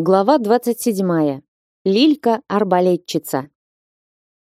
Глава 27. Лилька-арбалетчица.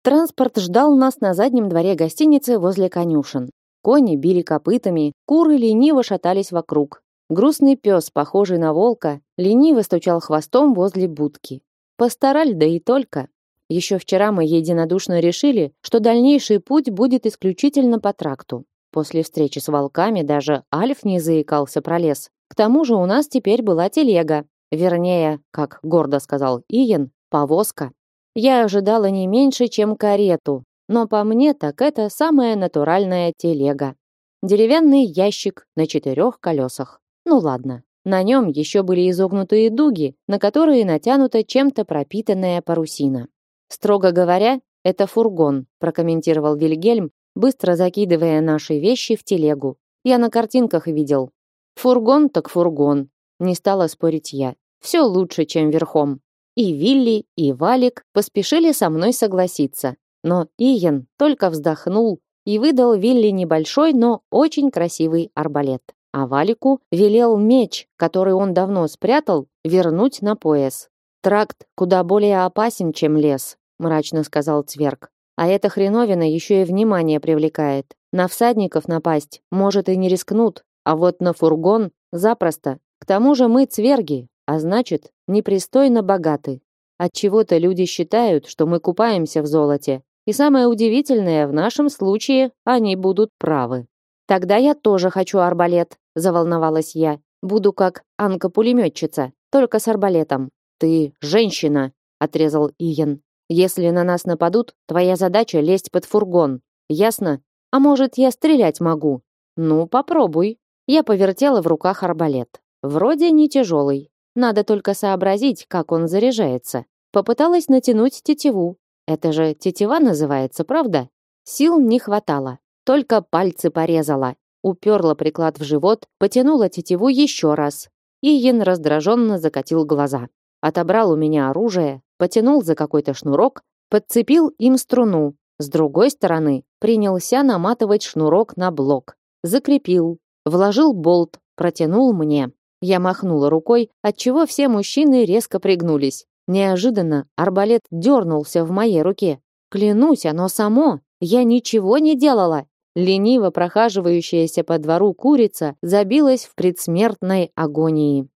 Транспорт ждал нас на заднем дворе гостиницы возле конюшен. Кони били копытами, куры лениво шатались вокруг. Грустный пес, похожий на волка, лениво стучал хвостом возле будки. Постараль, да и только. Еще вчера мы единодушно решили, что дальнейший путь будет исключительно по тракту. После встречи с волками даже Альф не заикался про лес. К тому же у нас теперь была телега, Вернее, как гордо сказал Иен, повозка. Я ожидала не меньше, чем карету, но по мне так это самая натуральная телега. Деревянный ящик на четырех колесах. Ну ладно. На нем еще были изогнутые дуги, на которые натянута чем-то пропитанная парусина. Строго говоря, это фургон, прокомментировал Вильгельм, быстро закидывая наши вещи в телегу. Я на картинках видел. Фургон так фургон, не стала спорить я. Все лучше, чем верхом. И Вилли, и Валик поспешили со мной согласиться. Но Иен только вздохнул и выдал Вилли небольшой, но очень красивый арбалет. А Валику велел меч, который он давно спрятал, вернуть на пояс. Тракт куда более опасен, чем лес, мрачно сказал Цверк. А эта хреновина еще и внимание привлекает. На всадников напасть, может, и не рискнут, а вот на фургон запросто. К тому же мы цверги, а значит, непристойно богаты. От чего-то люди считают, что мы купаемся в золоте, и самое удивительное, в нашем случае они будут правы. Тогда я тоже хочу арбалет, заволновалась я. Буду как Анка-пулеметчица, только с арбалетом. Ты женщина, отрезал Иен. Если на нас нападут, твоя задача лезть под фургон. Ясно? А может, я стрелять могу? Ну, попробуй. Я повертела в руках арбалет. Вроде не тяжелый, надо только сообразить, как он заряжается. Попыталась натянуть тетиву. Это же тетива называется, правда? Сил не хватало. Только пальцы порезала. Уперла приклад в живот, потянула тетиву еще раз. Иен раздраженно закатил глаза. Отобрал у меня оружие, потянул за какой-то шнурок, подцепил им струну. С другой стороны принялся наматывать шнурок на блок. Закрепил, вложил болт, протянул мне. Я махнула рукой, отчего все мужчины резко пригнулись. Неожиданно арбалет дернулся в моей руке. Клянусь, оно само. Я ничего не делала. Лениво прохаживающаяся по двору курица забилась в предсмертной агонии.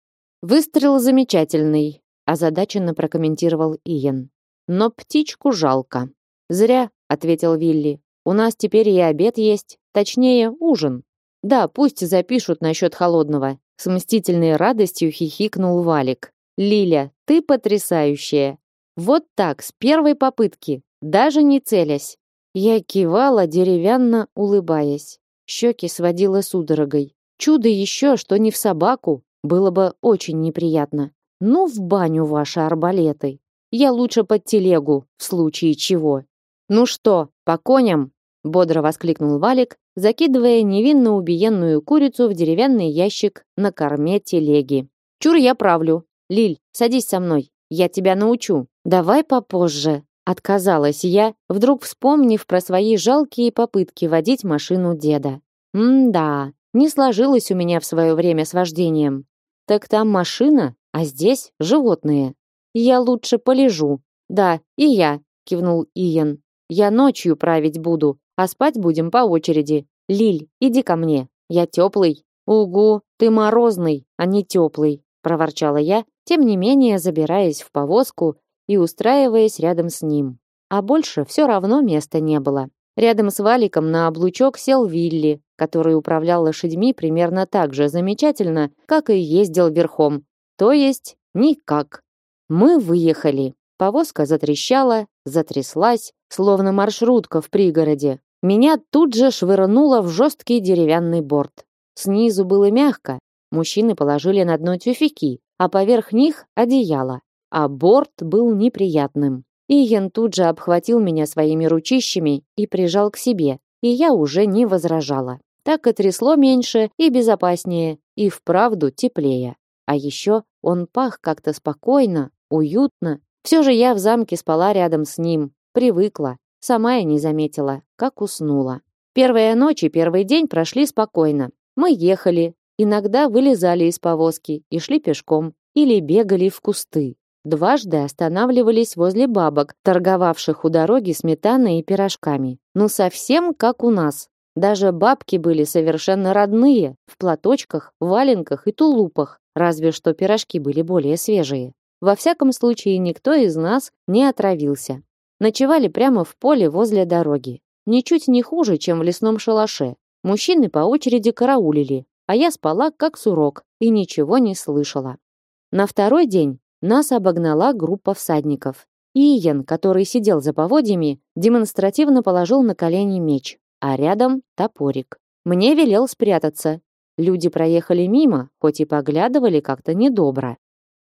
Выстрел замечательный, озадаченно прокомментировал Иен. Но птичку жалко. Зря, ответил Вилли. У нас теперь и обед есть, точнее, ужин. Да, пусть запишут насчет холодного. С мстительной радостью хихикнул Валик. Лиля, ты потрясающая. Вот так, с первой попытки, даже не целясь. Я кивала, деревянно улыбаясь. Щеки сводила судорогой. Чудо еще, что не в собаку, было бы очень неприятно. Ну, в баню ваши арбалеты. Я лучше под телегу, в случае чего. Ну что, по коням? бодро воскликнул Валик, закидывая невинно убиенную курицу в деревянный ящик на корме телеги. Чур я правлю. Лиль, садись со мной. Я тебя научу. Давай попозже, отказалась я, вдруг вспомнив про свои жалкие попытки водить машину деда. М-да, не сложилось у меня в свое время с вождением. Так там машина, а здесь животные. Я лучше полежу. Да, и я, кивнул Иен. Я ночью править буду, а спать будем по очереди. Лиль, иди ко мне. Я теплый. Угу, ты морозный, а не теплый, проворчала я, тем не менее забираясь в повозку и устраиваясь рядом с ним. А больше все равно места не было. Рядом с Валиком на облучок сел Вилли, который управлял лошадьми примерно так же замечательно, как и ездил верхом. То есть никак. Мы выехали. Повозка затрещала, затряслась, словно маршрутка в пригороде. Меня тут же швырнуло в жесткий деревянный борт. Снизу было мягко. Мужчины положили на дно тюфяки, а поверх них одеяло. А борт был неприятным. Иен тут же обхватил меня своими ручищами и прижал к себе, и я уже не возражала. Так и трясло меньше и безопаснее, и вправду теплее. А еще он пах как-то спокойно, уютно. Все же я в замке спала рядом с ним, привыкла. Сама я не заметила, как уснула. Первая ночь и первый день прошли спокойно. Мы ехали, иногда вылезали из повозки и шли пешком. или бегали в кусты. Дважды останавливались возле бабок, торговавших у дороги сметаной и пирожками. Ну совсем как у нас. Даже бабки были совершенно родные, в платочках, валенках и тулупах, разве что пирожки были более свежие. Во всяком случае, никто из нас не отравился. Ночевали прямо в поле возле дороги. Ничуть не хуже, чем в лесном шалаше. Мужчины по очереди караулили, а я спала как сурок и ничего не слышала. На второй день нас обогнала группа всадников. Иен, который сидел за поводьями, демонстративно положил на колени меч, а рядом топорик. Мне велел спрятаться. Люди проехали мимо, хоть и поглядывали как-то недобро.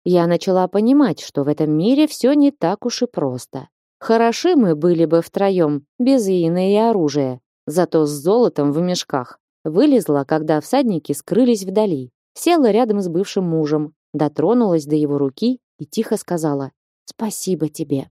Я начала понимать, что в этом мире все не так уж и просто. Хороши мы были бы втроем, без иена и оружия, зато с золотом в мешках. Вылезла, когда всадники скрылись вдали. Села рядом с бывшим мужем, дотронулась до его руки и тихо сказала «Спасибо тебе».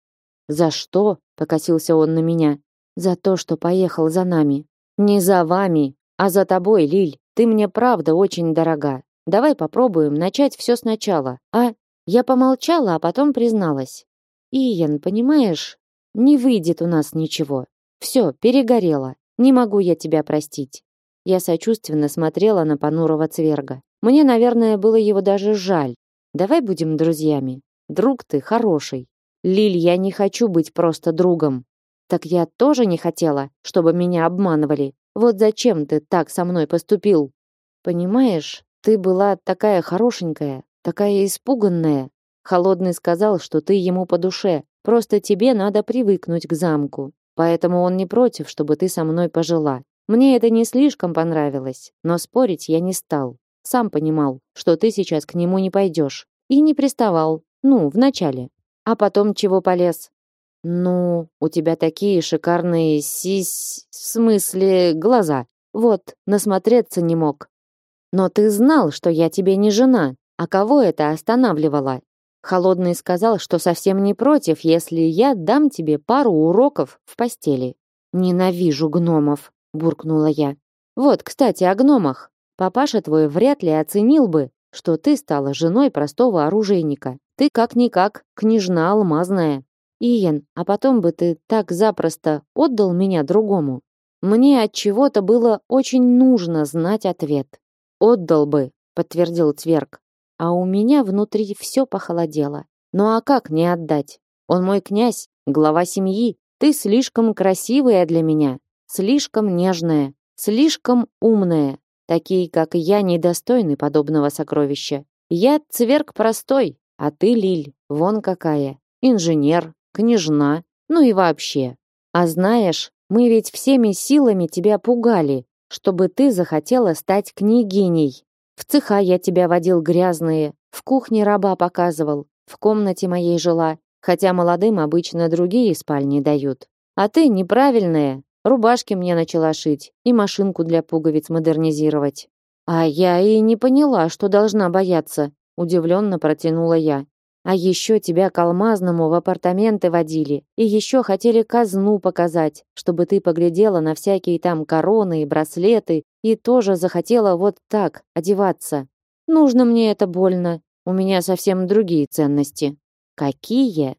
«За что?» — покосился он на меня. «За то, что поехал за нами». «Не за вами, а за тобой, Лиль. Ты мне правда очень дорога. Давай попробуем начать все сначала, а?» Я помолчала, а потом призналась. «Иен, понимаешь, не выйдет у нас ничего. Все, перегорело. Не могу я тебя простить». Я сочувственно смотрела на понурого цверга. Мне, наверное, было его даже жаль. Давай будем друзьями. Друг ты хороший. Лиль, я не хочу быть просто другом. Так я тоже не хотела, чтобы меня обманывали. Вот зачем ты так со мной поступил? Понимаешь, ты была такая хорошенькая, такая испуганная. Холодный сказал, что ты ему по душе. Просто тебе надо привыкнуть к замку. Поэтому он не против, чтобы ты со мной пожила. Мне это не слишком понравилось, но спорить я не стал. Сам понимал, что ты сейчас к нему не пойдешь. И не приставал. Ну, вначале. А потом чего полез? Ну, у тебя такие шикарные сись... В смысле, глаза. Вот, насмотреться не мог. Но ты знал, что я тебе не жена. А кого это останавливало? Холодный сказал, что совсем не против, если я дам тебе пару уроков в постели. Ненавижу гномов, буркнула я. Вот, кстати, о гномах. Папаша твой вряд ли оценил бы, что ты стала женой простого оружейника. Ты как-никак княжна алмазная. Иен, а потом бы ты так запросто отдал меня другому. Мне от чего-то было очень нужно знать ответ. Отдал бы, подтвердил Цверк. А у меня внутри все похолодело. Ну а как не отдать? Он мой князь, глава семьи. Ты слишком красивая для меня, слишком нежная, слишком умная. Такие, как я, недостойны подобного сокровища. Я цверк простой, а ты, Лиль, вон какая. Инженер, княжна, ну и вообще. А знаешь, мы ведь всеми силами тебя пугали, чтобы ты захотела стать княгиней. В цеха я тебя водил грязные, в кухне раба показывал, в комнате моей жила, хотя молодым обычно другие спальни дают. А ты неправильная, Рубашки мне начала шить и машинку для пуговиц модернизировать. А я и не поняла, что должна бояться, удивленно протянула я. А еще тебя к алмазному в апартаменты водили, и еще хотели казну показать, чтобы ты поглядела на всякие там короны и браслеты, и тоже захотела вот так одеваться. Нужно мне это больно. У меня совсем другие ценности. Какие?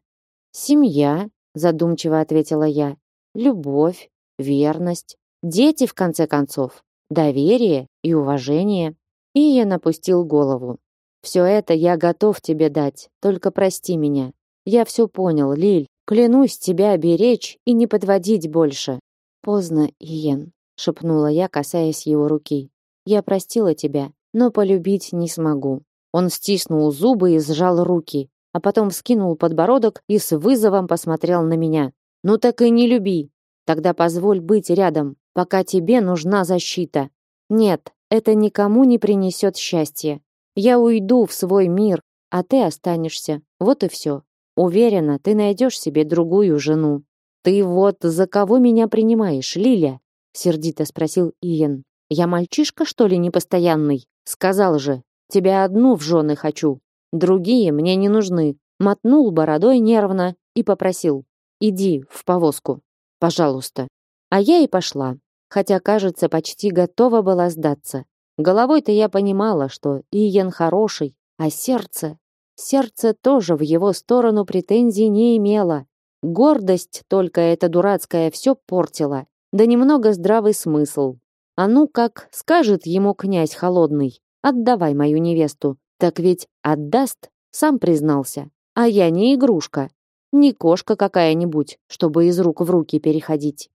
Семья, задумчиво ответила я. Любовь, верность, дети, в конце концов, доверие и уважение. И я напустил голову. Все это я готов тебе дать, только прости меня. Я все понял, Лиль. Клянусь тебя беречь и не подводить больше. Поздно, Иен, шепнула я, касаясь его руки. Я простила тебя, но полюбить не смогу. Он стиснул зубы и сжал руки, а потом вскинул подбородок и с вызовом посмотрел на меня. Ну так и не люби, Тогда позволь быть рядом, пока тебе нужна защита. Нет, это никому не принесет счастья. Я уйду в свой мир, а ты останешься. Вот и все. Уверена, ты найдешь себе другую жену. Ты вот за кого меня принимаешь, Лиля? Сердито спросил Иен. Я мальчишка, что ли, непостоянный? Сказал же, тебя одну в жены хочу. Другие мне не нужны. Мотнул бородой нервно и попросил: "Иди в повозку". Пожалуйста. А я и пошла, хотя, кажется, почти готова была сдаться. Головой-то я понимала, что Иен хороший, а сердце... сердце тоже в его сторону претензий не имело. Гордость только эта дурацкая все портила, да немного здравый смысл. А ну как скажет ему князь холодный, отдавай мою невесту, так ведь отдаст, сам признался. А я не игрушка, не кошка какая-нибудь, чтобы из рук в руки переходить.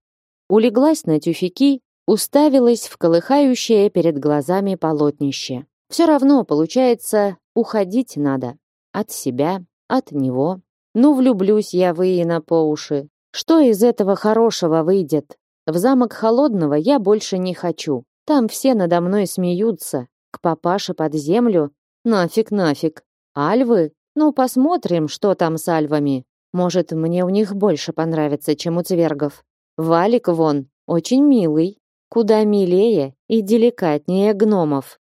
Улеглась на тюфяки, уставилась в колыхающее перед глазами полотнище. Все равно, получается, уходить надо. От себя, от него. Ну, влюблюсь я в Иена по уши. Что из этого хорошего выйдет? В замок Холодного я больше не хочу. Там все надо мной смеются. К папаше под землю? Нафиг, нафиг. Альвы? Ну, посмотрим, что там с альвами. Может, мне у них больше понравится, чем у цвергов. Валик вон, очень милый. Куда милее и деликатнее гномов.